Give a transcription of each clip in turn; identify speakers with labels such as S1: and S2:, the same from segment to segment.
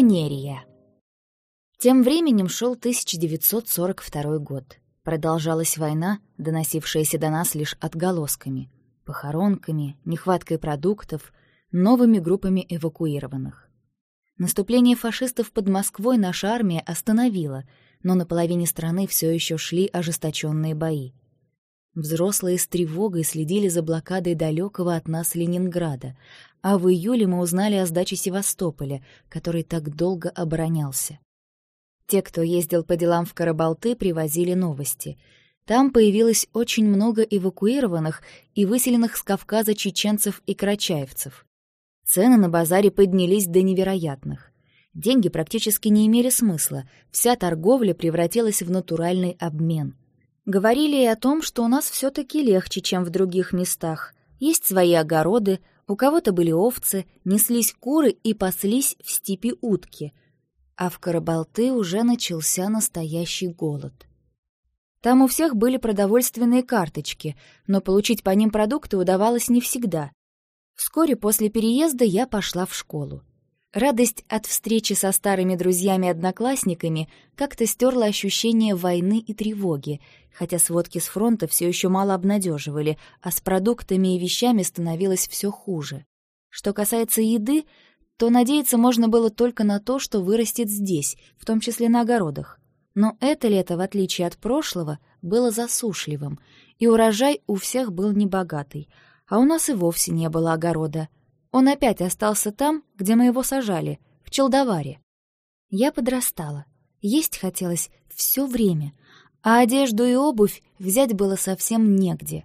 S1: Пионерия. Тем временем шел 1942 год. Продолжалась война, доносившаяся до нас лишь отголосками, похоронками, нехваткой продуктов, новыми группами эвакуированных. Наступление фашистов под Москвой наша армия остановила, но на половине страны все еще шли ожесточенные бои. Взрослые с тревогой следили за блокадой далекого от нас Ленинграда, а в июле мы узнали о сдаче Севастополя, который так долго оборонялся. Те, кто ездил по делам в Карабалты, привозили новости. Там появилось очень много эвакуированных и выселенных с Кавказа чеченцев и карачаевцев. Цены на базаре поднялись до невероятных. Деньги практически не имели смысла, вся торговля превратилась в натуральный обмен. Говорили и о том, что у нас все таки легче, чем в других местах. Есть свои огороды, у кого-то были овцы, неслись куры и паслись в степи утки. А в Карабалты уже начался настоящий голод. Там у всех были продовольственные карточки, но получить по ним продукты удавалось не всегда. Вскоре после переезда я пошла в школу. Радость от встречи со старыми друзьями-одноклассниками как-то стерла ощущение войны и тревоги, хотя сводки с фронта все еще мало обнадеживали, а с продуктами и вещами становилось все хуже. Что касается еды, то надеяться можно было только на то, что вырастет здесь, в том числе на огородах. Но это лето, в отличие от прошлого, было засушливым, и урожай у всех был небогатый, а у нас и вовсе не было огорода — он опять остался там, где мы его сажали, в Челдоваре. Я подрастала. Есть хотелось все время, а одежду и обувь взять было совсем негде.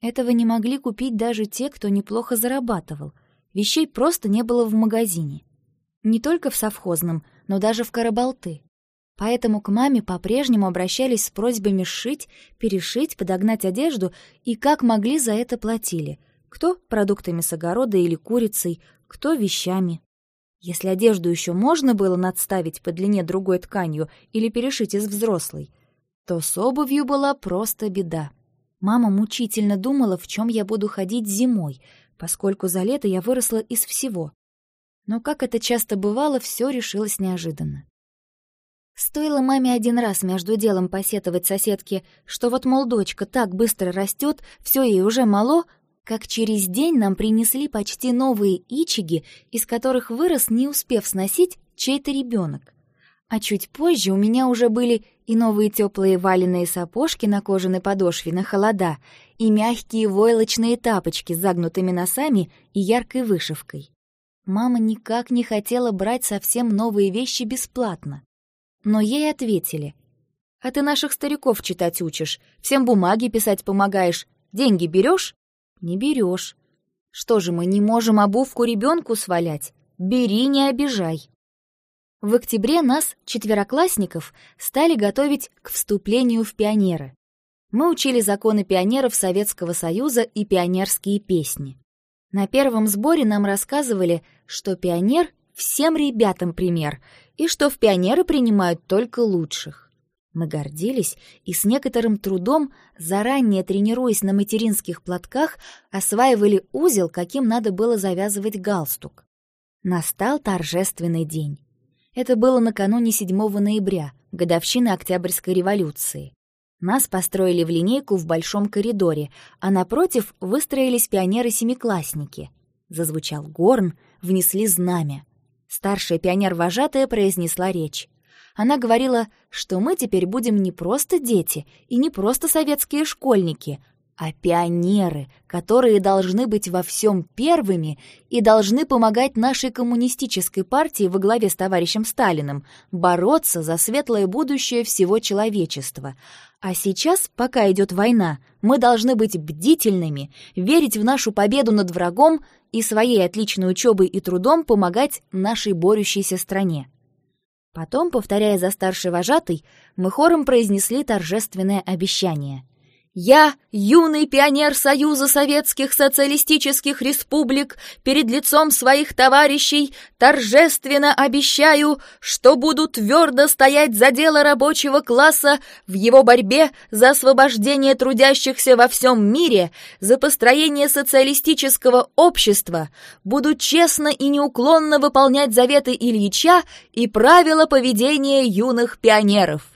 S1: Этого не могли купить даже те, кто неплохо зарабатывал. Вещей просто не было в магазине. Не только в совхозном, но даже в Карабалты. Поэтому к маме по-прежнему обращались с просьбами сшить, перешить, подогнать одежду и как могли за это платили — кто продуктами с огорода или курицей, кто вещами. Если одежду еще можно было надставить по длине другой тканью или перешить из взрослой, то с обувью была просто беда. Мама мучительно думала, в чем я буду ходить зимой, поскольку за лето я выросла из всего. Но, как это часто бывало, все решилось неожиданно. Стоило маме один раз между делом посетовать соседке, что вот, мол, дочка так быстро растет, все ей уже мало, как через день нам принесли почти новые ичиги, из которых вырос, не успев сносить, чей-то ребенок. А чуть позже у меня уже были и новые теплые валеные сапожки на кожаной подошве на холода, и мягкие войлочные тапочки с загнутыми носами и яркой вышивкой. Мама никак не хотела брать совсем новые вещи бесплатно. Но ей ответили. «А ты наших стариков читать учишь, всем бумаги писать помогаешь, деньги берешь? Не берешь. Что же мы не можем обувку ребенку свалять? Бери, не обижай. В октябре нас, четвероклассников, стали готовить к вступлению в пионеры. Мы учили законы пионеров Советского Союза и пионерские песни. На первом сборе нам рассказывали, что пионер всем ребятам пример, и что в пионеры принимают только лучших. Мы гордились и с некоторым трудом, заранее тренируясь на материнских платках, осваивали узел, каким надо было завязывать галстук. Настал торжественный день. Это было накануне 7 ноября, годовщины Октябрьской революции. Нас построили в линейку в большом коридоре, а напротив выстроились пионеры-семиклассники. Зазвучал горн, внесли знамя. Старшая пионер-вожатая произнесла речь. Она говорила, что мы теперь будем не просто дети и не просто советские школьники, а пионеры, которые должны быть во всем первыми и должны помогать нашей коммунистической партии во главе с товарищем Сталиным бороться за светлое будущее всего человечества. А сейчас, пока идет война, мы должны быть бдительными, верить в нашу победу над врагом и своей отличной учебой и трудом помогать нашей борющейся стране. Потом, повторяя за старшей вожатой, мы хором произнесли торжественное обещание. Я, юный пионер Союза Советских Социалистических Республик, перед лицом своих товарищей торжественно обещаю, что буду твердо стоять за дело рабочего класса в его борьбе за освобождение трудящихся во всем мире, за построение социалистического общества, буду честно и неуклонно выполнять заветы Ильича и правила поведения юных пионеров.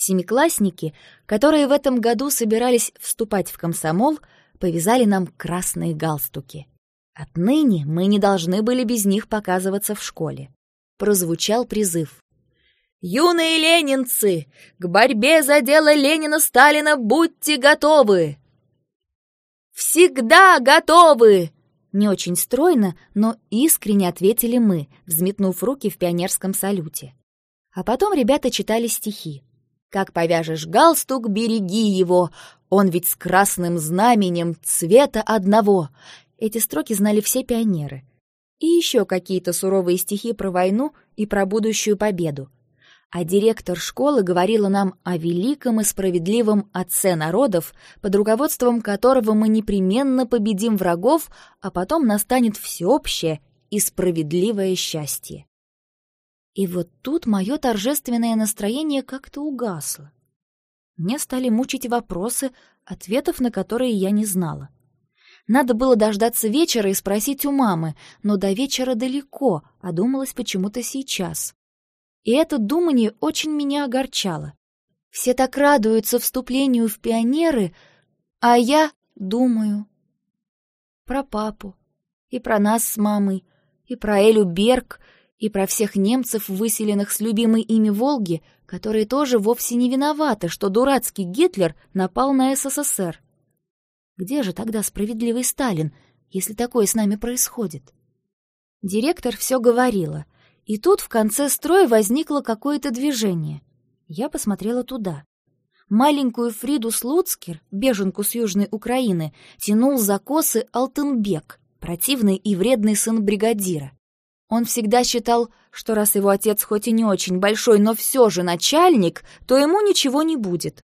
S1: Семиклассники, которые в этом году собирались вступать в комсомол, повязали нам красные галстуки. Отныне мы не должны были без них показываться в школе. Прозвучал призыв. «Юные ленинцы, к борьбе за дело Ленина-Сталина будьте готовы!» «Всегда готовы!» Не очень стройно, но искренне ответили мы, взметнув руки в пионерском салюте. А потом ребята читали стихи. Как повяжешь галстук, береги его, он ведь с красным знаменем цвета одного. Эти строки знали все пионеры. И еще какие-то суровые стихи про войну и про будущую победу. А директор школы говорила нам о великом и справедливом отце народов, под руководством которого мы непременно победим врагов, а потом настанет всеобщее и справедливое счастье. И вот тут мое торжественное настроение как-то угасло. Мне стали мучить вопросы, ответов на которые я не знала. Надо было дождаться вечера и спросить у мамы, но до вечера далеко, а думалось почему-то сейчас. И это думание очень меня огорчало. Все так радуются вступлению в пионеры, а я думаю про папу, и про нас с мамой, и про Элю Берг, и про всех немцев, выселенных с любимой ими Волги, которые тоже вовсе не виноваты, что дурацкий Гитлер напал на СССР. Где же тогда справедливый Сталин, если такое с нами происходит? Директор все говорила, и тут в конце строя возникло какое-то движение. Я посмотрела туда. Маленькую Фриду Слуцкер, беженку с Южной Украины, тянул за косы Алтенбек, противный и вредный сын бригадира. Он всегда считал, что раз его отец хоть и не очень большой, но все же начальник, то ему ничего не будет.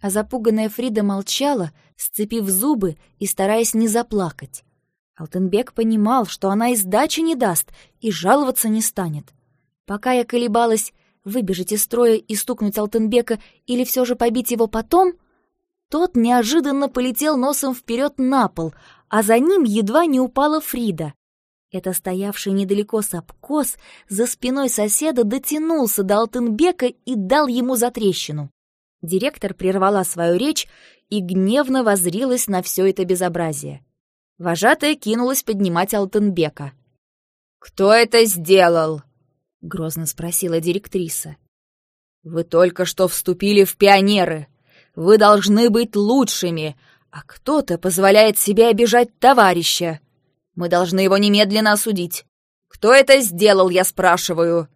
S1: А запуганная Фрида молчала, сцепив зубы и стараясь не заплакать. Алтенбек понимал, что она и сдачи не даст, и жаловаться не станет. Пока я колебалась, выбежать из строя и стукнуть Алтенбека или все же побить его потом, тот неожиданно полетел носом вперед на пол, а за ним едва не упала Фрида. Это стоявший недалеко сапкос за спиной соседа дотянулся до Алтынбека и дал ему затрещину. Директор прервала свою речь и гневно возрилась на все это безобразие. Вожатая кинулась поднимать Алтынбека. «Кто это сделал?» — грозно спросила директриса. «Вы только что вступили в пионеры. Вы должны быть лучшими, а кто-то позволяет себе обижать товарища. Мы должны его немедленно осудить. Кто это сделал, я спрашиваю?»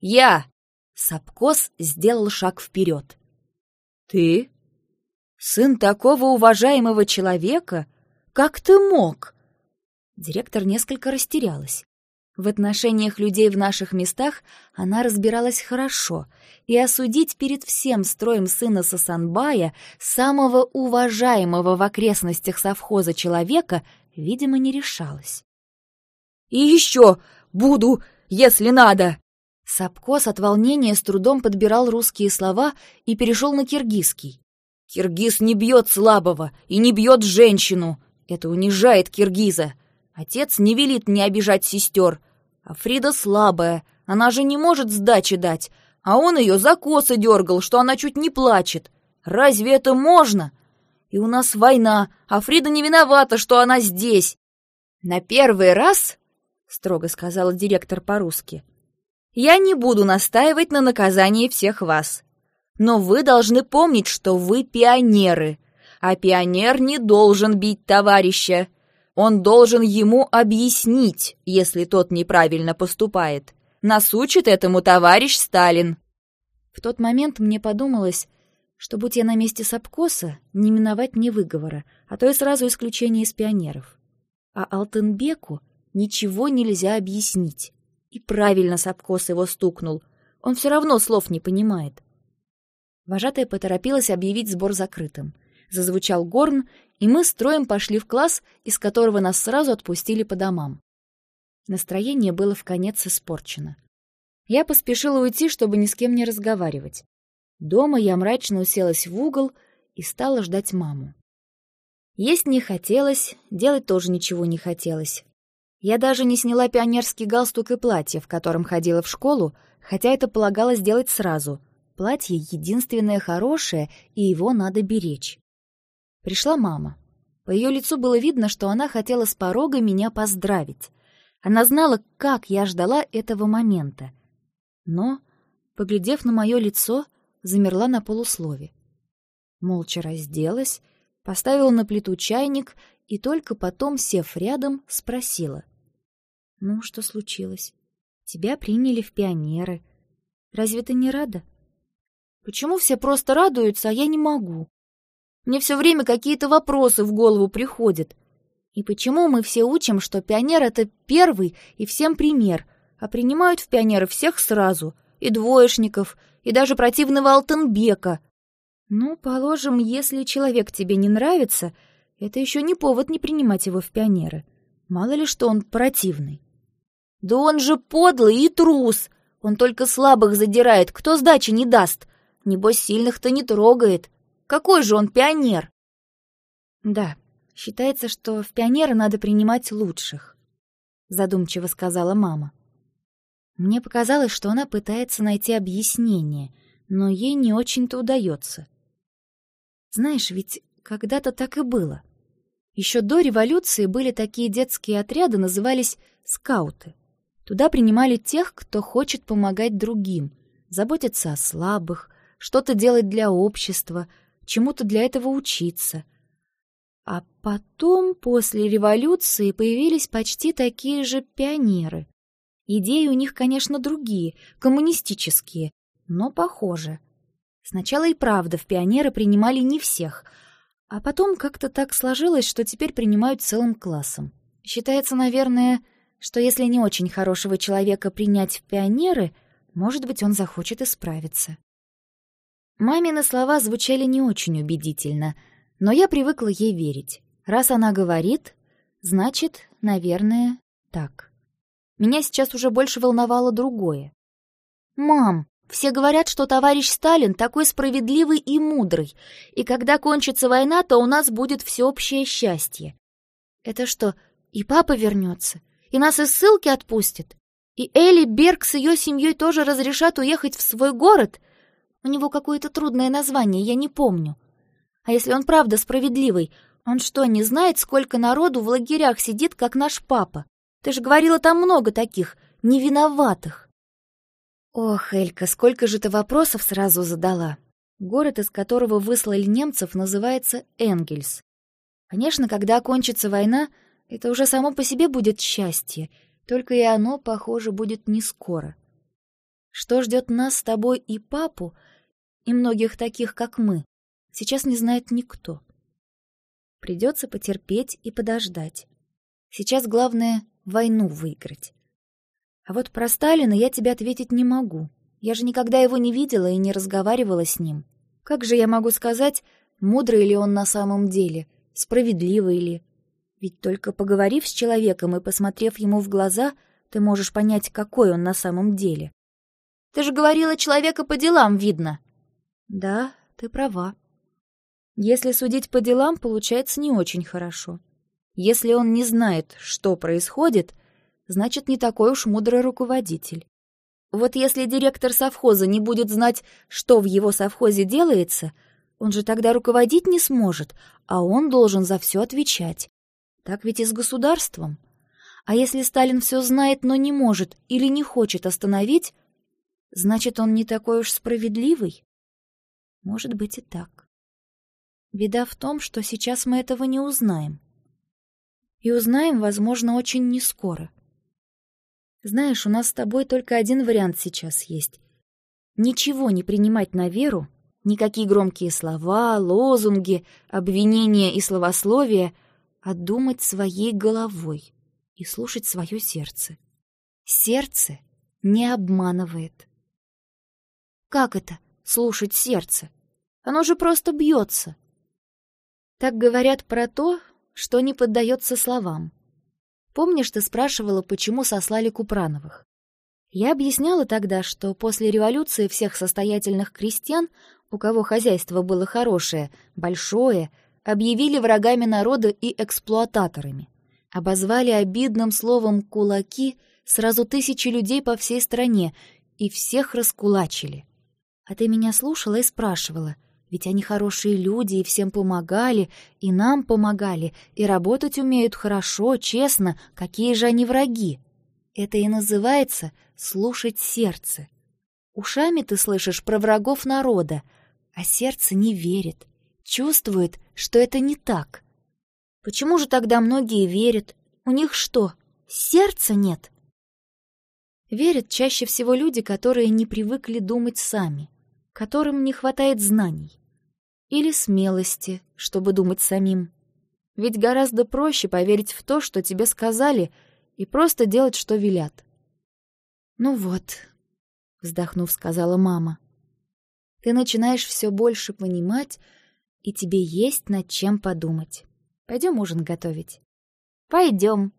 S1: «Я!» Сапкос сделал шаг вперед. «Ты? Сын такого уважаемого человека? Как ты мог?» Директор несколько растерялась. В отношениях людей в наших местах она разбиралась хорошо, и осудить перед всем строем сына Сасанбая, самого уважаемого в окрестностях совхоза человека, видимо, не решалась. «И еще буду, если надо!» Сапкос от волнения с трудом подбирал русские слова и перешел на киргизский. «Киргиз не бьет слабого и не бьет женщину. Это унижает киргиза. Отец не велит мне обижать сестер. А Фрида слабая, она же не может сдачи дать, а он ее за косы дергал, что она чуть не плачет. Разве это можно? И у нас война, а Фрида не виновата, что она здесь. На первый раз, строго сказала директор по-русски, я не буду настаивать на наказании всех вас. Но вы должны помнить, что вы пионеры, а пионер не должен бить товарища. Он должен ему объяснить, если тот неправильно поступает. Нас учит этому товарищ Сталин. В тот момент мне подумалось, что, будь я на месте Сапкоса, не миновать мне выговора, а то и сразу исключение из пионеров. А Алтенбеку ничего нельзя объяснить. И правильно Сапкос его стукнул. Он все равно слов не понимает. Вожатая поторопилась объявить сбор закрытым. Зазвучал горн, и мы строем пошли в класс, из которого нас сразу отпустили по домам. Настроение было в конец испорчено. Я поспешила уйти, чтобы ни с кем не разговаривать. Дома я мрачно уселась в угол и стала ждать маму. Есть не хотелось, делать тоже ничего не хотелось. Я даже не сняла пионерский галстук и платье, в котором ходила в школу, хотя это полагалось делать сразу. Платье — единственное хорошее, и его надо беречь. Пришла мама. По ее лицу было видно, что она хотела с порога меня поздравить. Она знала, как я ждала этого момента. Но, поглядев на мое лицо, замерла на полуслове. Молча разделась, поставила на плиту чайник и только потом, сев рядом, спросила. «Ну, что случилось? Тебя приняли в пионеры. Разве ты не рада?» «Почему все просто радуются, а я не могу? Мне все время какие-то вопросы в голову приходят. И почему мы все учим, что пионер — это первый и всем пример, а принимают в пионеры всех сразу, и двоечников, и даже противного Алтенбека? Ну, положим, если человек тебе не нравится, это еще не повод не принимать его в пионеры. Мало ли что он противный. Да он же подлый и трус. Он только слабых задирает, кто сдачи не даст. Небось, сильных-то не трогает. Какой же он пионер? Да, Считается, что в пионеры надо принимать лучших, задумчиво сказала мама. Мне показалось, что она пытается найти объяснение, но ей не очень-то удается. Знаешь, ведь когда-то так и было. Еще до революции были такие детские отряды, назывались скауты. Туда принимали тех, кто хочет помогать другим, заботиться о слабых, что-то делать для общества, чему-то для этого учиться — а потом, после революции, появились почти такие же пионеры. Идеи у них, конечно, другие, коммунистические, но похожи. Сначала и правда в пионеры принимали не всех, а потом как-то так сложилось, что теперь принимают целым классом. Считается, наверное, что если не очень хорошего человека принять в пионеры, может быть, он захочет исправиться. Мамины слова звучали не очень убедительно — но я привыкла ей верить. Раз она говорит, значит, наверное, так. Меня сейчас уже больше волновало другое. «Мам, все говорят, что товарищ Сталин такой справедливый и мудрый, и когда кончится война, то у нас будет всеобщее счастье. Это что, и папа вернется, и нас из ссылки отпустит? И Элли Берг с ее семьей тоже разрешат уехать в свой город? У него какое-то трудное название, я не помню. А если он правда справедливый, он что, не знает, сколько народу в лагерях сидит, как наш папа? Ты же говорила, там много таких, невиноватых. Ох, Элька, сколько же ты вопросов сразу задала. Город, из которого выслали немцев, называется Энгельс. Конечно, когда окончится война, это уже само по себе будет счастье, только и оно, похоже, будет не скоро. Что ждет нас с тобой и папу, и многих таких, как мы, сейчас не знает никто. Придется потерпеть и подождать. Сейчас главное — войну выиграть. А вот про Сталина я тебе ответить не могу. Я же никогда его не видела и не разговаривала с ним. Как же я могу сказать, мудрый ли он на самом деле, справедливый ли? Ведь только поговорив с человеком и посмотрев ему в глаза, ты можешь понять, какой он на самом деле. Ты же говорила, человека по делам видно. Да, ты права. Если судить по делам, получается не очень хорошо. Если он не знает, что происходит, значит, не такой уж мудрый руководитель. Вот если директор совхоза не будет знать, что в его совхозе делается, он же тогда руководить не сможет, а он должен за все отвечать. Так ведь и с государством. А если Сталин все знает, но не может или не хочет остановить, значит, он не такой уж справедливый? Может быть и так. Беда в том, что сейчас мы этого не узнаем. И узнаем, возможно, очень нескоро. Знаешь, у нас с тобой только один вариант сейчас есть. Ничего не принимать на веру, никакие громкие слова, лозунги, обвинения и словословия, а думать своей головой и слушать свое сердце. Сердце не обманывает. Как это — слушать сердце? Оно же просто бьется. Так говорят про то, что не поддается словам. Помнишь, ты спрашивала, почему сослали Купрановых? Я объясняла тогда, что после революции всех состоятельных крестьян, у кого хозяйство было хорошее, большое, объявили врагами народа и эксплуататорами. Обозвали обидным словом «кулаки» сразу тысячи людей по всей стране и всех раскулачили. А ты меня слушала и спрашивала — ведь они хорошие люди и всем помогали, и нам помогали, и работать умеют хорошо, честно. Какие же они враги? Это и называется слушать сердце. Ушами ты слышишь про врагов народа, а сердце не верит, чувствует, что это не так. Почему же тогда многие верят? У них что, сердца нет? Верят чаще всего люди, которые не привыкли думать сами — которым не хватает знаний. Или смелости, чтобы думать самим. Ведь гораздо проще поверить в то, что тебе сказали, и просто делать, что велят. «Ну вот», — вздохнув, сказала мама, — «ты начинаешь все больше понимать, и тебе есть над чем подумать. Пойдем ужин готовить». «Пойдем»,